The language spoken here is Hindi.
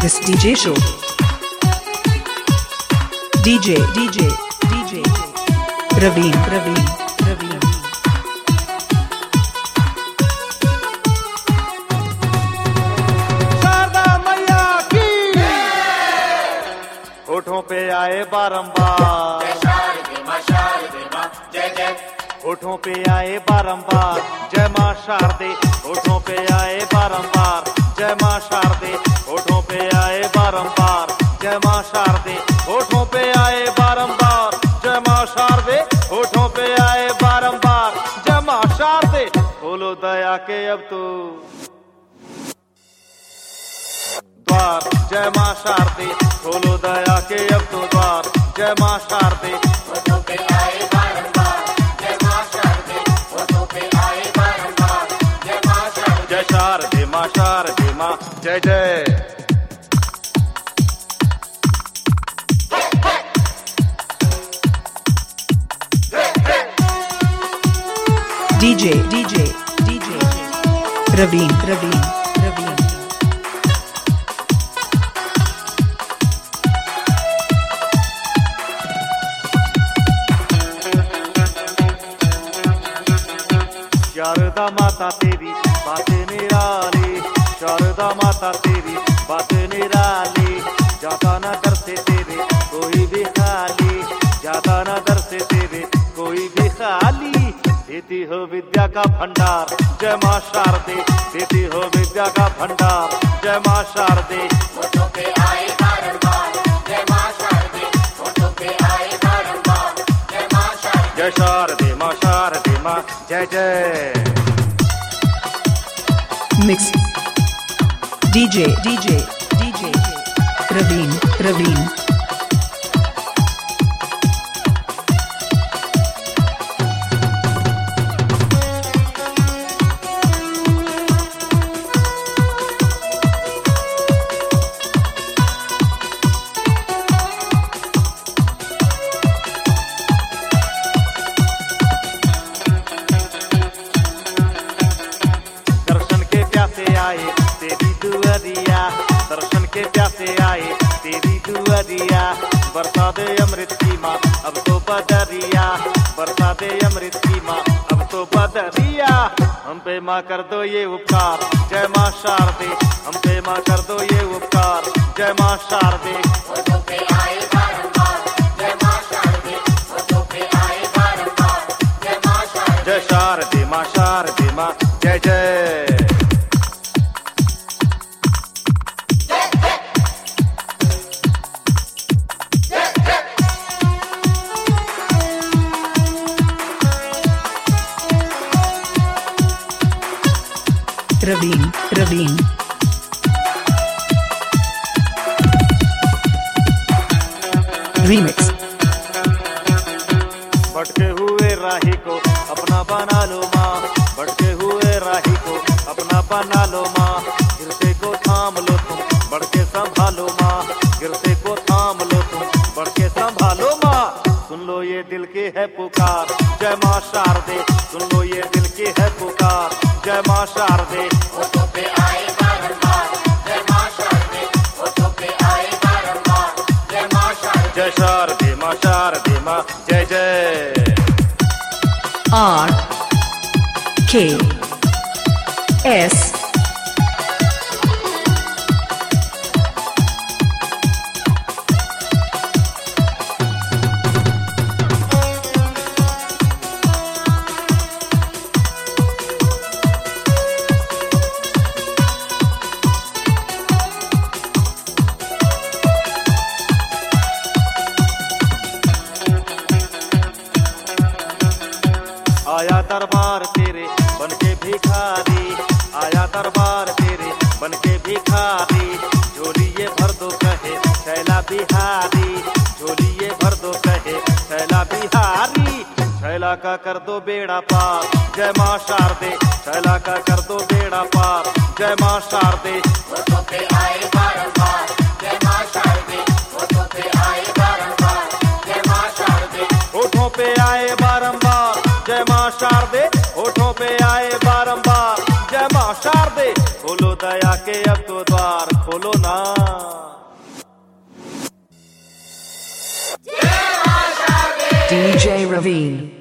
this DJ show. DJ, DJ, DJ, Raveen, Raveen, Raveen. Sharda मैया की होठों पे आए बारंबार होठों पे आए बारंबार। जय माँ शारदे होठों पे आए बारंबार। जय माँ शारदे होठों पे आए बारंबार। जय माँ शारदे होठों पे आए बारंबार। जय माँ शारदे होठों पे आए बारंबार। जय माँ शारदे, बोलो दया के अब तो। द्वार। जय माँ शारदे खोलो दया के अब तो द्वार। जय माँ शारदे माँ जय जय DJ, DJ, DJ, Raveen, Raveen, Raveen. Sharda माता तेरी बात शारदा माता तेरी बात निराली जाता न दर से तेरे कोई भी खाली। जाता न दर से तेरे कोई भी खाली। देती हो विद्या का भंडार जय माँ शारदे। देती हो विद्या का भंडार जय माँ शारदे। जय शारदे माँ शारदे माँ। जय जय। Mix. DJ, DJ, DJ, Raveen, Raveen. के प्यासे आए तेरी दुआरिया बरसा दे अमृत की माँ अब तो बदरिया। बरसा दे अमृत की माँ अब तो बदरिया। हम पे माँ कर दो ये उपकार जय माँ शारदे। हम पे माँ कर दो ये उपकार जय माँ शारदे। जय शारदे माँ शारदे माँ। जय जय। Raveen, Raveen. Remix. भटके हुए राही को अपना बना लो माँ। भटके हुए राही को अपना बना लो माँ। गिरते को थाम लो तुम बढ़ संभालो माँ। गिरते को थाम लो तुम बढ़ संभालो माँ। सुन लो ये दिल की है पुकार जय माँ शारदे। सुन लो ये दिल की है पुकार। जय माँ शारदे जय शारदे माँ शारदे माँ जय जय आर के S आया दरबार तेरे बन के भिखारी आया दरबार तेरे बन के भिखारी झोलिए भर दो कहे शैला बिहारी। झोलिए भर दो कहे शैला बिहारी। शैला का कर दो बेड़ा पार जय माँ शारदे। शैला का कर दो बेड़ा पार जय माँ शारदे। पे आए बारंबार जय माँ शारदे होठों पे आए बारंबार। जय माँ शारदे खोलो दया के अब तो द्वार खोलो ना। DJ Ravine